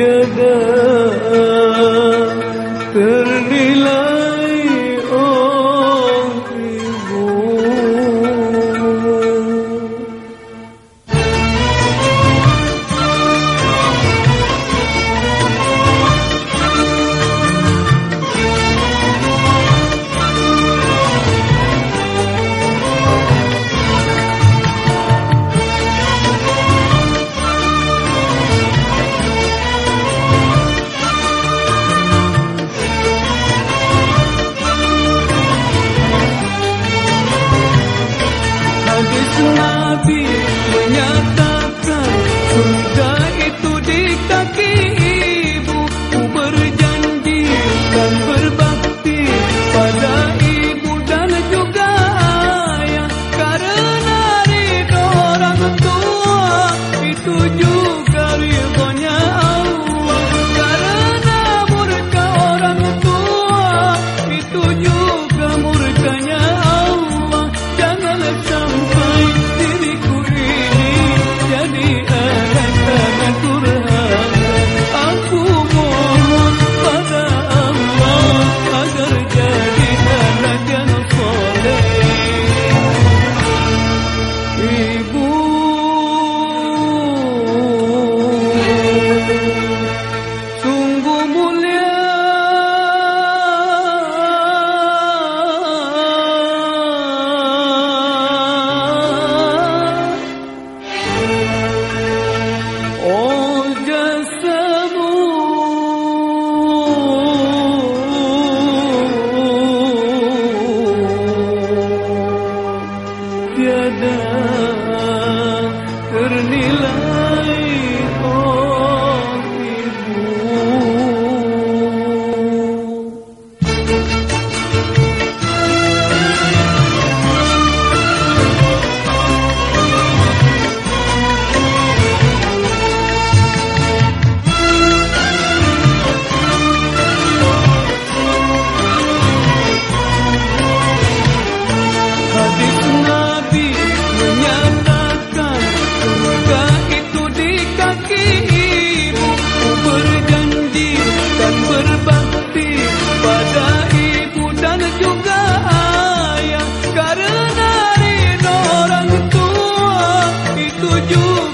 yada tujuh